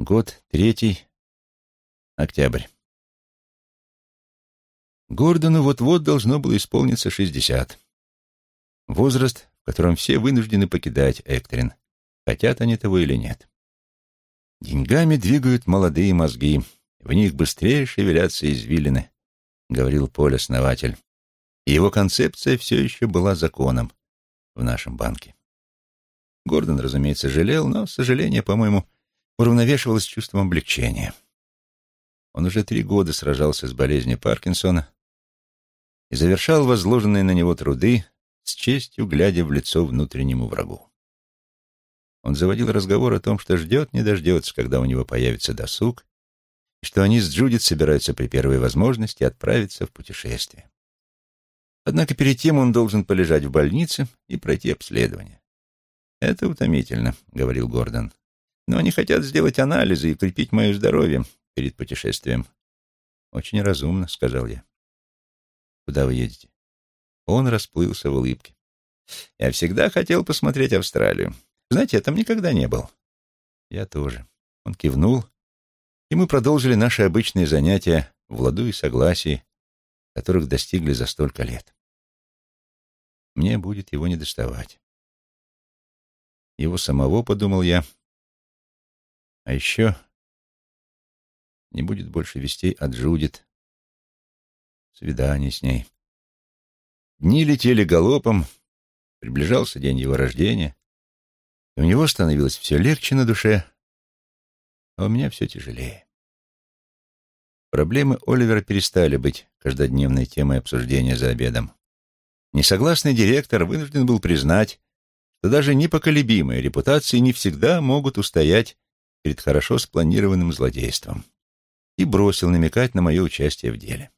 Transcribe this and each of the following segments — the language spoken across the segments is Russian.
Год третий, октябрь. Гордону вот-вот должно было исполниться шестьдесят. Возраст, в котором все вынуждены покидать Эктрин, хотят они того или нет. Деньгами двигают молодые мозги, в них быстрее шевелятся извилины, говорил Поль-основатель. И его концепция все еще была законом в нашем банке. Гордон, разумеется, жалел, но сожаление, по-моему, уравновешивалось чувством облегчения. Он уже три года сражался с болезнью Паркинсона и завершал возложенные на него труды с честью, глядя в лицо внутреннему врагу. Он заводил разговор о том, что ждет, не дождется, когда у него появится досуг, и что они с Джудит собираются при первой возможности отправиться в путешествие. Однако перед тем он должен полежать в больнице и пройти обследование. «Это утомительно», — говорил Гордон. «Но они хотят сделать анализы и укрепить мое здоровье перед путешествием». «Очень разумно», — сказал я. «Куда вы едете?» Он расплылся в улыбке. «Я всегда хотел посмотреть Австралию. Знаете, я там никогда не был». «Я тоже». Он кивнул, и мы продолжили наши обычные занятия в ладу и согласии, которых достигли за столько лет. Мне будет его не доставать. Его самого, подумал я. А еще не будет больше вестей от Джудит. Свидание с ней. Дни летели галопом, приближался день его рождения, и у него становилось все легче на душе, а у меня все тяжелее. Проблемы Оливера перестали быть каждодневной темой обсуждения за обедом. Несогласный директор вынужден был признать, что даже непоколебимые репутации не всегда могут устоять перед хорошо спланированным злодейством, и бросил намекать на мое участие в деле.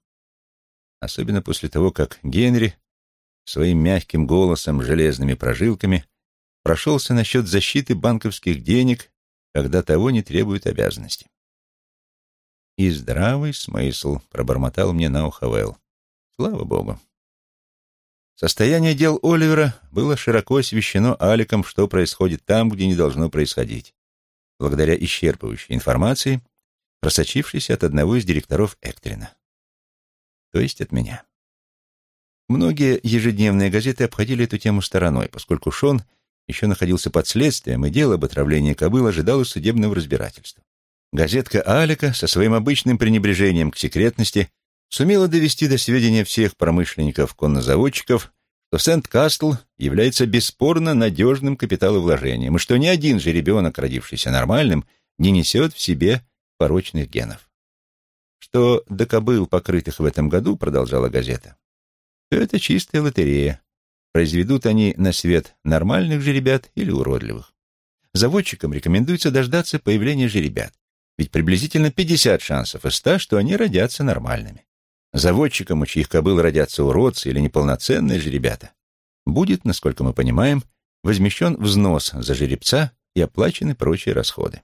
Особенно после того, как Генри своим мягким голосом, железными прожилками прошелся насчет защиты банковских денег, когда того не требуют обязанности. «И здравый смысл», — пробормотал мне на ухо Вэл. «Слава богу». Состояние дел Оливера было широко освещено Аликом, что происходит там, где не должно происходить, благодаря исчерпывающей информации, просочившейся от одного из директоров Эктрина. То есть от меня. Многие ежедневные газеты обходили эту тему стороной, поскольку Шон еще находился под следствием, и дело об отравлении кобыл ожидало судебного разбирательства. Газетка Алика со своим обычным пренебрежением к секретности сумела довести до сведения всех промышленников-коннозаводчиков, что Сент-Кастл является бесспорно надежным капиталовложением, и что ни один же ребенок, родившийся нормальным, не несет в себе порочных генов. Что до кобыл, покрытых в этом году, продолжала газета, то это чистая лотерея. Произведут они на свет нормальных жеребят или уродливых. Заводчикам рекомендуется дождаться появления жеребят, ведь приблизительно 50 шансов из 100, что они родятся нормальными. Заводчикам, у чьих кобыл родятся уродцы или неполноценные жеребята, будет, насколько мы понимаем, возмещен взнос за жеребца и оплачены прочие расходы.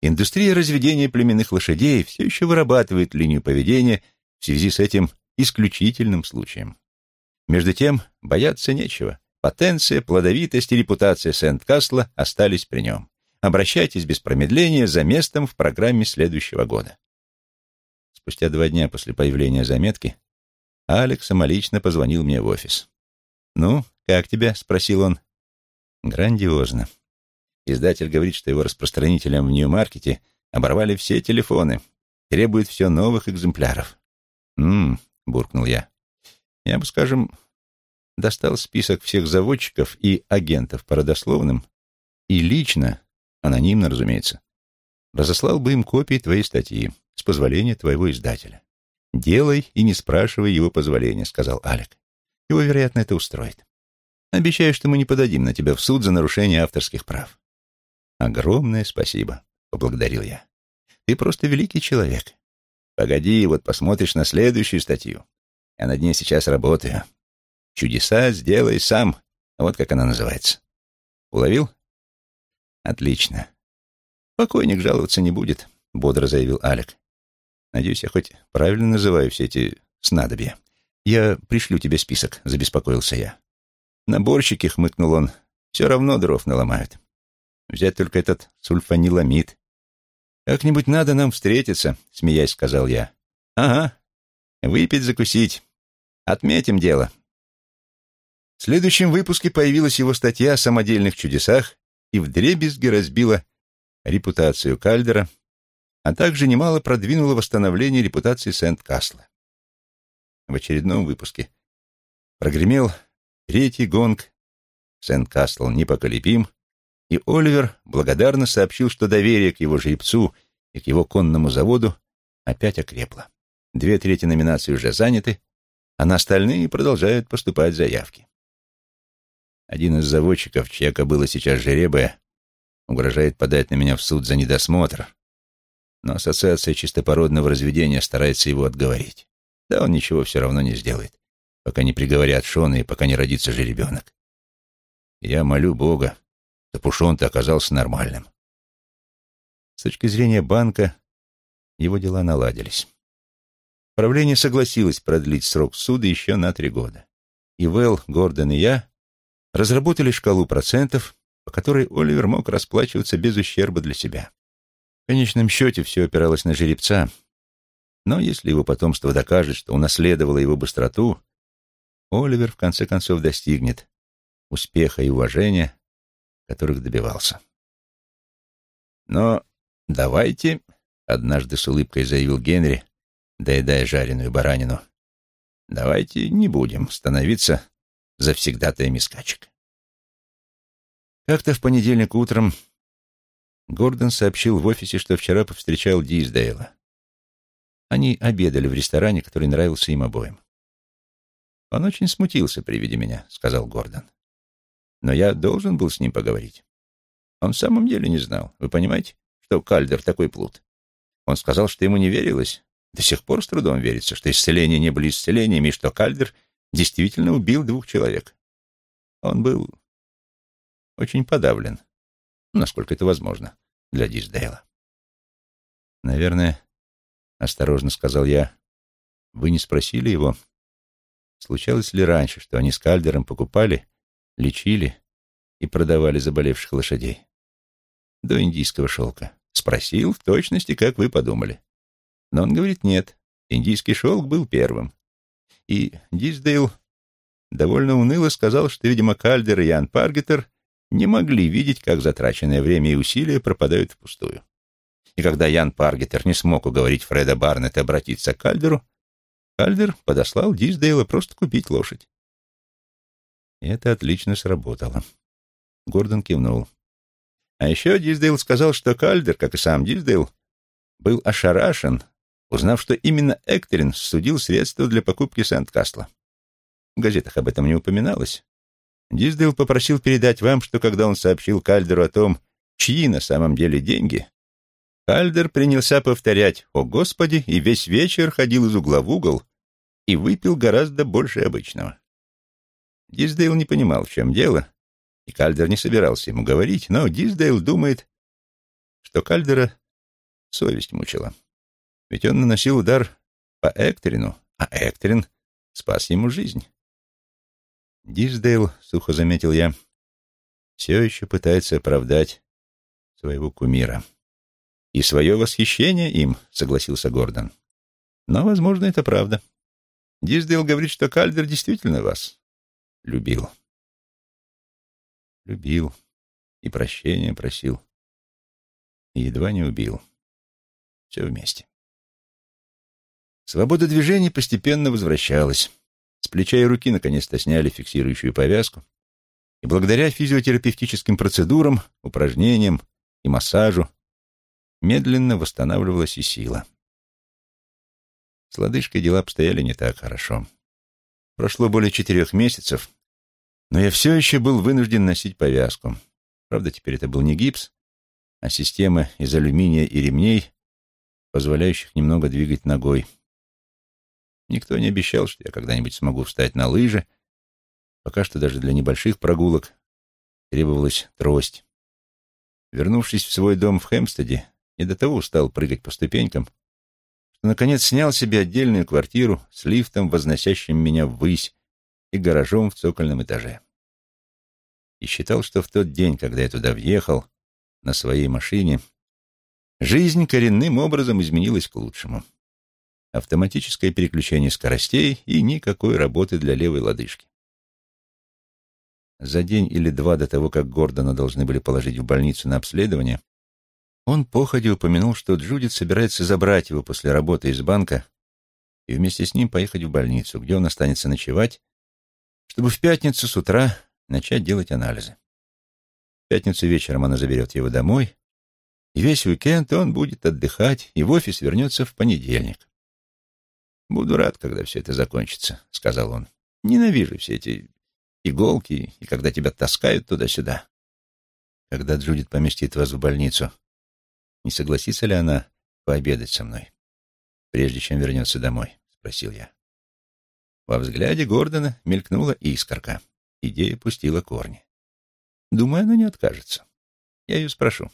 Индустрия разведения племенных лошадей все еще вырабатывает линию поведения в связи с этим исключительным случаем. Между тем, бояться нечего. Потенция, плодовитость и репутация Сент-Касла остались при нем. Обращайтесь без промедления за местом в программе следующего года. Спустя два дня после появления заметки Алекс самолично позвонил мне в офис. «Ну, как тебя?» — спросил он. «Грандиозно. Издатель говорит, что его распространителям в Нью-Маркете оборвали все телефоны, требует все новых экземпляров». «М-м», буркнул я. «Я бы, скажем, достал список всех заводчиков и агентов по родословным и лично, анонимно, разумеется, разослал бы им копии твоей статьи с позволения твоего издателя. «Делай и не спрашивай его позволения», — сказал Алек. «Его, вероятно, это устроит. Обещаю, что мы не подадим на тебя в суд за нарушение авторских прав». «Огромное спасибо», — поблагодарил я. «Ты просто великий человек. Погоди, вот посмотришь на следующую статью. Я над ней сейчас работаю. Чудеса сделай сам. Вот как она называется. Уловил? Отлично. Покойник жаловаться не будет, бодро заявил Алек. Надеюсь, я хоть правильно называю все эти снадобья. Я пришлю тебе список, забеспокоился я. Наборщики, хмыкнул он, все равно дров наломают. Взять только этот сульфаниламид. «Как-нибудь надо нам встретиться», — смеясь сказал я. «Ага. Выпить, закусить. Отметим дело». В следующем выпуске появилась его статья о самодельных чудесах и вдребезги разбила репутацию Кальдера, а также немало продвинула восстановление репутации Сент-Касла. В очередном выпуске прогремел третий гонг, Сент-Касл непоколебим, и Оливер благодарно сообщил, что доверие к его жеребцу и к его конному заводу опять окрепло. Две трети номинаций уже заняты, а на остальные продолжают поступать заявки. Один из заводчиков, чья кобыла сейчас жеребая, угрожает подать на меня в суд за недосмотр, но Ассоциация чистопородного разведения старается его отговорить. Да он ничего все равно не сделает, пока не приговорят Шона и пока не родится же ребенок. Я молю Бога, чтобы Пушон-то оказался нормальным. С точки зрения банка, его дела наладились. Правление согласилось продлить срок суда еще на три года. И Вэл, Гордон и я разработали шкалу процентов, по которой Оливер мог расплачиваться без ущерба для себя. Конечном счете все опиралось на жеребца, но если его потомство докажет, что унаследовало его быстроту, Оливер в конце концов достигнет успеха и уважения, которых добивался. «Но давайте», — однажды с улыбкой заявил Генри, доедая жареную баранину, «давайте не будем становиться завсегдатаями скачек». Как-то в понедельник утром Гордон сообщил в офисе, что вчера повстречал Диздейла. Они обедали в ресторане, который нравился им обоим. «Он очень смутился при виде меня», — сказал Гордон. «Но я должен был с ним поговорить. Он в самом деле не знал, вы понимаете, что Кальдер такой плут. Он сказал, что ему не верилось. До сих пор с трудом верится, что исцеления не были исцелениями, и что Кальдер действительно убил двух человек. Он был очень подавлен, насколько это возможно для Диздейла. «Наверное, — осторожно сказал я, — вы не спросили его, случалось ли раньше, что они с Кальдером покупали, лечили и продавали заболевших лошадей? До индийского шелка. Спросил в точности, как вы подумали. Но он говорит, нет, индийский шелк был первым. И Диздейл довольно уныло сказал, что, видимо, Кальдер и Ян Паргетер не могли видеть, как затраченное время и усилия пропадают впустую. И когда Ян Паргетер не смог уговорить Фреда Барнетта обратиться к Кальдеру, Кальдер подослал Диздейла просто купить лошадь. И это отлично сработало. Гордон кивнул. А еще Диздейл сказал, что Кальдер, как и сам Диздейл, был ошарашен, узнав, что именно Эктерин судил средства для покупки Сент-Касла. В газетах об этом не упоминалось, Диздейл попросил передать вам, что когда он сообщил Кальдеру о том, чьи на самом деле деньги, Кальдер принялся повторять «О Господи!» и весь вечер ходил из угла в угол и выпил гораздо больше обычного. Диздейл не понимал, в чем дело, и Кальдер не собирался ему говорить, но Диздейл думает, что Кальдера совесть мучила. Ведь он наносил удар по Эктерину, а Эктерин спас ему жизнь. Диздейл, сухо заметил я, все еще пытается оправдать своего кумира. И свое восхищение им, согласился Гордон. Но, возможно, это правда. Диздейл говорит, что Кальдер действительно вас любил. Любил и прощения просил. И едва не убил. Все вместе. Свобода движения постепенно возвращалась. С плеча и руки наконец-то сняли фиксирующую повязку, и благодаря физиотерапевтическим процедурам, упражнениям и массажу медленно восстанавливалась и сила. С лодыжкой дела обстояли не так хорошо. Прошло более четырех месяцев, но я все еще был вынужден носить повязку. Правда, теперь это был не гипс, а система из алюминия и ремней, позволяющих немного двигать ногой. Никто не обещал, что я когда-нибудь смогу встать на лыжи. Пока что даже для небольших прогулок требовалась трость. Вернувшись в свой дом в Хэмстеде, не до того устал прыгать по ступенькам, что, наконец, снял себе отдельную квартиру с лифтом, возносящим меня ввысь, и гаражом в цокольном этаже. И считал, что в тот день, когда я туда въехал, на своей машине, Жизнь коренным образом изменилась к лучшему. Автоматическое переключение скоростей и никакой работы для левой лодыжки. За день или два до того, как Гордона должны были положить в больницу на обследование, он походе упомянул, что Джудит собирается забрать его после работы из банка и вместе с ним поехать в больницу, где он останется ночевать, чтобы в пятницу с утра начать делать анализы. В пятницу вечером она заберет его домой, и весь уикенд он будет отдыхать, и в офис вернется в понедельник. «Буду рад, когда все это закончится», — сказал он. «Ненавижу все эти иголки, и когда тебя таскают туда-сюда». Когда Джудит поместит вас в больницу, не согласится ли она пообедать со мной, прежде чем вернется домой? — спросил я. Во взгляде Гордона мелькнула искорка. Идея пустила корни. Думаю, она не откажется. Я ее спрошу.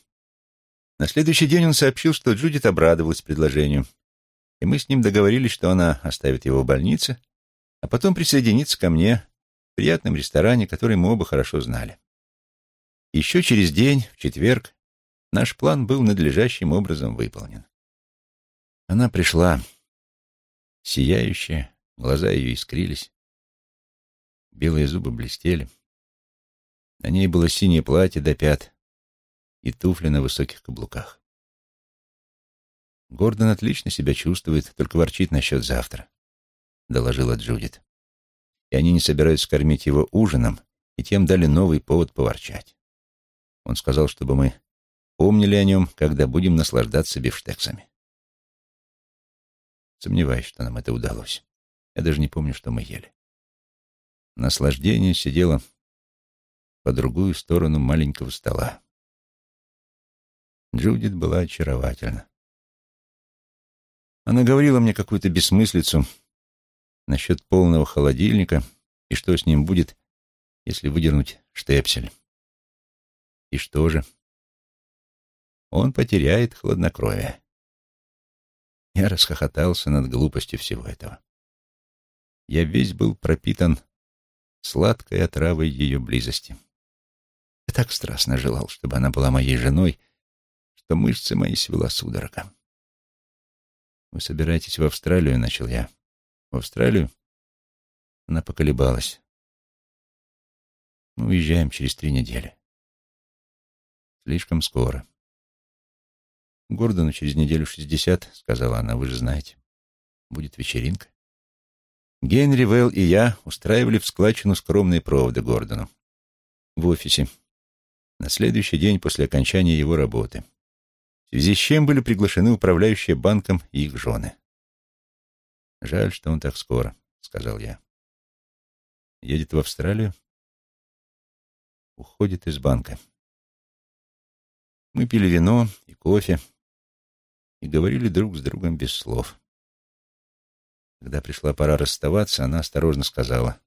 На следующий день он сообщил, что Джудит обрадовалась предложению, и мы с ним договорились, что она оставит его в больнице, а потом присоединится ко мне в приятном ресторане, который мы оба хорошо знали. Еще через день, в четверг, наш план был надлежащим образом выполнен. Она пришла, сияющая, глаза ее искрились, белые зубы блестели. На ней было синее платье до пят, и туфли на высоких каблуках. «Гордон отлично себя чувствует, только ворчит насчет завтра», — доложила Джудит. «И они не собираются кормить его ужином, и тем дали новый повод поворчать. Он сказал, чтобы мы помнили о нем, когда будем наслаждаться бифштексами. Сомневаюсь, что нам это удалось. Я даже не помню, что мы ели. Наслаждение сидело по другую сторону маленького стола. Джудит была очаровательна. Она говорила мне какую-то бессмыслицу насчет полного холодильника и что с ним будет, если выдернуть штепсель. И что же? Он потеряет хладнокровие. Я расхохотался над глупостью всего этого. Я весь был пропитан сладкой отравой ее близости. Я так страстно желал, чтобы она была моей женой, что мышцы мои свела судорога. «Вы собираетесь в Австралию?» — начал я. «В Австралию?» Она поколебалась. «Мы уезжаем через три недели». «Слишком скоро». «Гордону через неделю шестьдесят», — сказала она, — «вы же знаете. Будет вечеринка». Генри, Вэлл и я устраивали в складчину скромные проводы Гордону. В офисе. На следующий день после окончания его работы в связи с чем были приглашены управляющие банком и их жены. «Жаль, что он так скоро», — сказал я. «Едет в Австралию?» «Уходит из банка». Мы пили вино и кофе и говорили друг с другом без слов. Когда пришла пора расставаться, она осторожно сказала,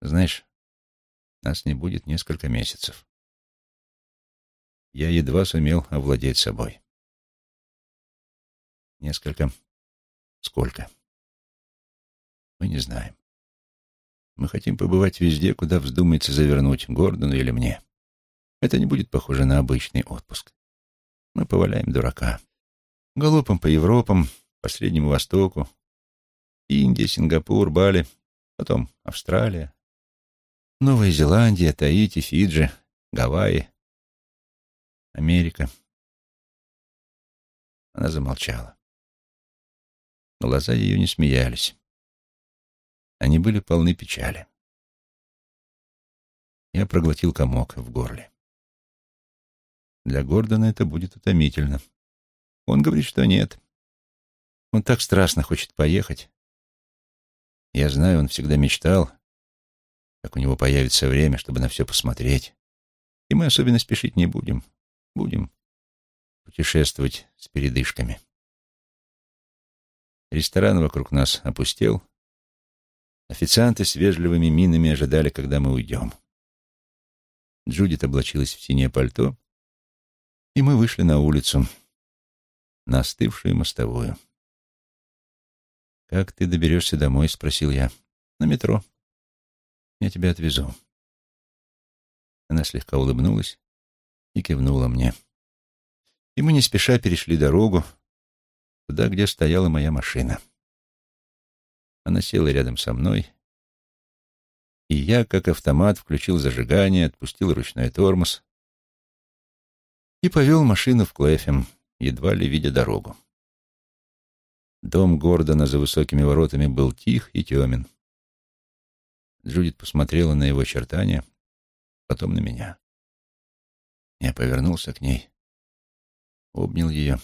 «Знаешь, нас не будет несколько месяцев» я едва сумел овладеть собой. Несколько. Сколько? Мы не знаем. Мы хотим побывать везде, куда вздумается завернуть, Гордону или мне. Это не будет похоже на обычный отпуск. Мы поваляем дурака. Галопом по Европам, по Среднему Востоку, Индия, Сингапур, Бали, потом Австралия, Новая Зеландия, Таити, Фиджи, Гавайи, Америка. Она замолчала. Глаза ее не смеялись. Они были полны печали. Я проглотил комок в горле. Для Гордона это будет утомительно. Он говорит, что нет. Он так страстно хочет поехать. Я знаю, он всегда мечтал, как у него появится время, чтобы на все посмотреть. И мы особенно спешить не будем. Будем путешествовать с передышками. Ресторан вокруг нас опустел. Официанты с вежливыми минами ожидали, когда мы уйдем. Джудит облачилась в синее пальто, и мы вышли на улицу, на остывшую мостовую. «Как ты доберешься домой?» — спросил я. «На метро. Я тебя отвезу». Она слегка улыбнулась и кивнула мне. И мы не спеша перешли дорогу туда, где стояла моя машина. Она села рядом со мной, и я, как автомат, включил зажигание, отпустил ручной тормоз и повел машину в Клэфем, едва ли видя дорогу. Дом Гордона за высокими воротами был тих и темен. Джудит посмотрела на его очертания, потом на меня. Я повернулся к ней, обнял ее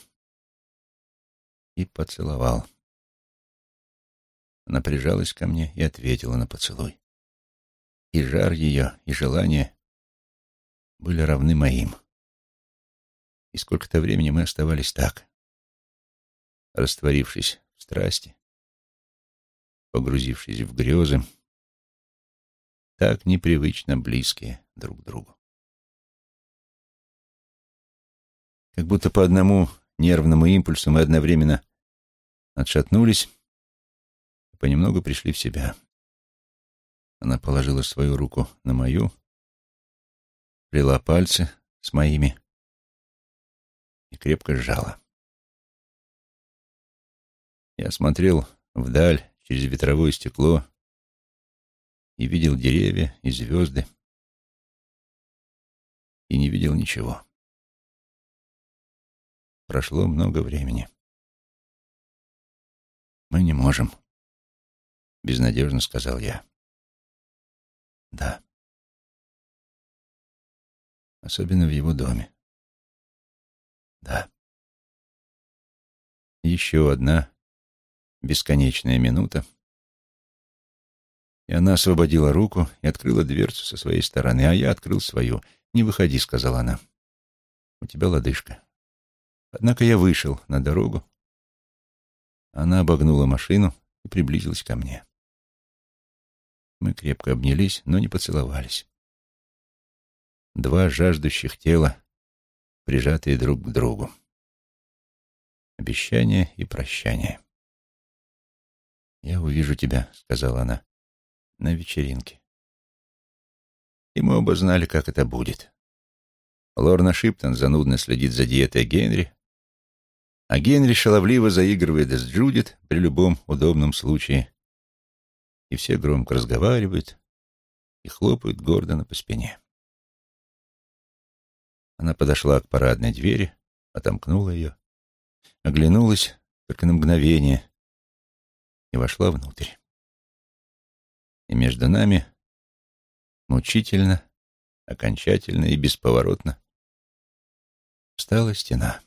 и поцеловал. Она прижалась ко мне и ответила на поцелуй. И жар ее, и желание были равны моим. И сколько-то времени мы оставались так, растворившись в страсти, погрузившись в грезы, так непривычно близкие друг к другу. Как будто по одному нервному импульсу мы одновременно отшатнулись и понемногу пришли в себя. Она положила свою руку на мою, плела пальцы с моими и крепко сжала. Я смотрел вдаль через ветровое стекло и видел деревья и звезды, и не видел ничего. Прошло много времени. «Мы не можем», — безнадежно сказал я. «Да». Особенно в его доме. «Да». Еще одна бесконечная минута, и она освободила руку и открыла дверцу со своей стороны, а я открыл свою. «Не выходи», — сказала она. «У тебя лодыжка». Однако я вышел на дорогу. Она обогнула машину и приблизилась ко мне. Мы крепко обнялись, но не поцеловались. Два жаждущих тела, прижатые друг к другу. Обещание и прощание. «Я увижу тебя», — сказала она, — «на вечеринке». И мы оба знали, как это будет. Лорна Шиптон занудно следит за диетой Генри, а Генри шаловливо заигрывает с Джудит при любом удобном случае. И все громко разговаривают и хлопают Гордона по спине. Она подошла к парадной двери, отомкнула ее, оглянулась только на мгновение и вошла внутрь. И между нами мучительно, окончательно и бесповоротно встала стена.